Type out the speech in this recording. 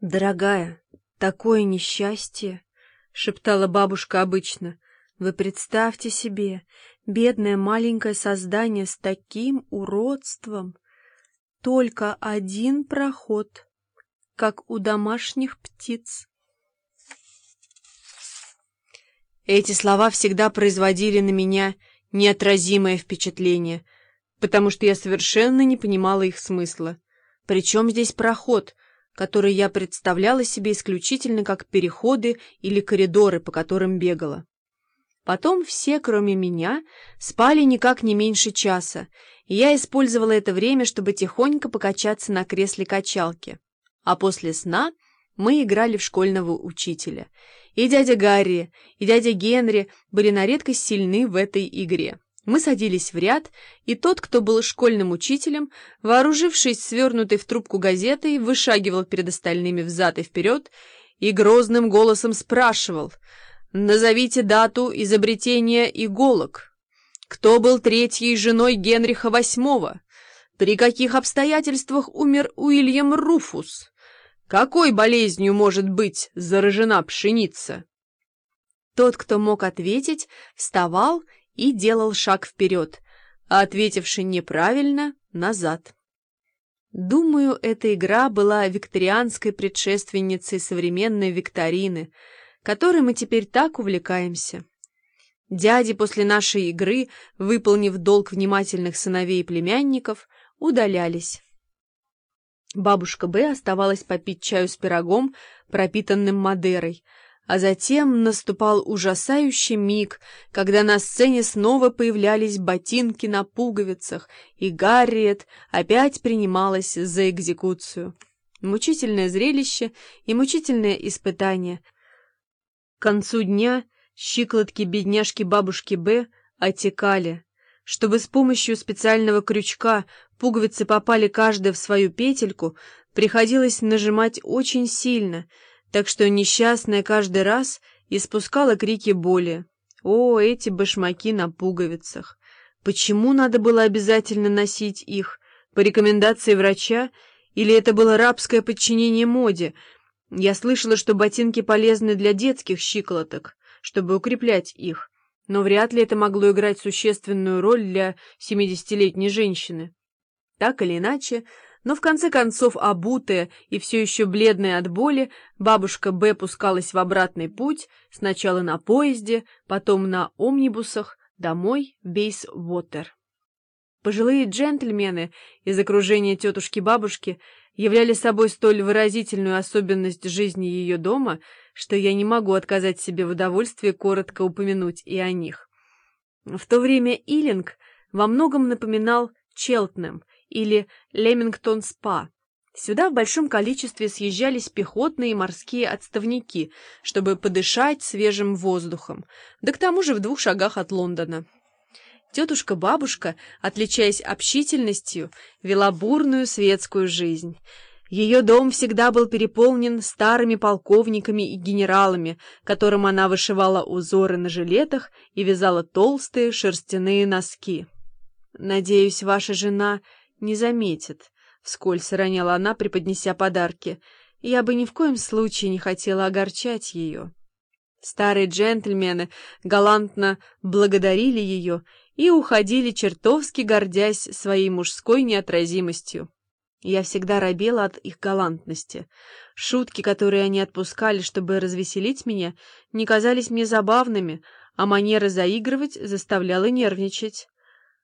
«Дорогая, такое несчастье!» — шептала бабушка обычно. «Вы представьте себе, бедное маленькое создание с таким уродством! Только один проход, как у домашних птиц!» Эти слова всегда производили на меня неотразимое впечатление, потому что я совершенно не понимала их смысла. Причем здесь проход — которые я представляла себе исключительно как переходы или коридоры, по которым бегала. Потом все, кроме меня, спали никак не меньше часа, и я использовала это время, чтобы тихонько покачаться на кресле качалки. А после сна мы играли в школьного учителя. И дядя Гарри, и дядя Генри были на редкость сильны в этой игре. Мы садились в ряд, и тот, кто был школьным учителем, вооружившись свернутой в трубку газетой, вышагивал перед остальными взад и вперед и грозным голосом спрашивал «Назовите дату изобретения иголок. Кто был третьей женой Генриха VIII? При каких обстоятельствах умер Уильям Руфус? Какой болезнью может быть заражена пшеница?» Тот, кто мог ответить, вставал и делал шаг вперед, а ответивший неправильно — назад. Думаю, эта игра была викторианской предшественницей современной викторины, которой мы теперь так увлекаемся. Дяди после нашей игры, выполнив долг внимательных сыновей и племянников, удалялись. Бабушка Б оставалась попить чаю с пирогом, пропитанным Мадерой, а затем наступал ужасающий миг, когда на сцене снова появлялись ботинки на пуговицах, и Гарриет опять принималась за экзекуцию. Мучительное зрелище и мучительное испытание. К концу дня щиколотки бедняжки бабушки Б отекали. Чтобы с помощью специального крючка пуговицы попали каждая в свою петельку, приходилось нажимать очень сильно — так что несчастная каждый раз испускала крики боли. О, эти башмаки на пуговицах! Почему надо было обязательно носить их? По рекомендации врача? Или это было рабское подчинение моде? Я слышала, что ботинки полезны для детских щиколоток, чтобы укреплять их, но вряд ли это могло играть существенную роль для семидесятилетней женщины. Так или иначе, но в конце концов, обутая и все еще бледная от боли, бабушка Б пускалась в обратный путь, сначала на поезде, потом на омнибусах, домой в Бейс-Вотер. Пожилые джентльмены из окружения тетушки-бабушки являли собой столь выразительную особенность жизни ее дома, что я не могу отказать себе в удовольствии коротко упомянуть и о них. В то время Иллинг во многом напоминал Челтнем — или Лемингтон-спа. Сюда в большом количестве съезжались пехотные и морские отставники, чтобы подышать свежим воздухом, да к тому же в двух шагах от Лондона. Тетушка-бабушка, отличаясь общительностью, вела бурную светскую жизнь. Ее дом всегда был переполнен старыми полковниками и генералами, которым она вышивала узоры на жилетах и вязала толстые шерстяные носки. «Надеюсь, ваша жена не заметит», — вскользь роняла она, преподнеся подарки. «Я бы ни в коем случае не хотела огорчать ее». Старые джентльмены галантно благодарили ее и уходили, чертовски гордясь своей мужской неотразимостью. Я всегда робела от их галантности. Шутки, которые они отпускали, чтобы развеселить меня, не казались мне забавными, а манера заигрывать заставляла нервничать.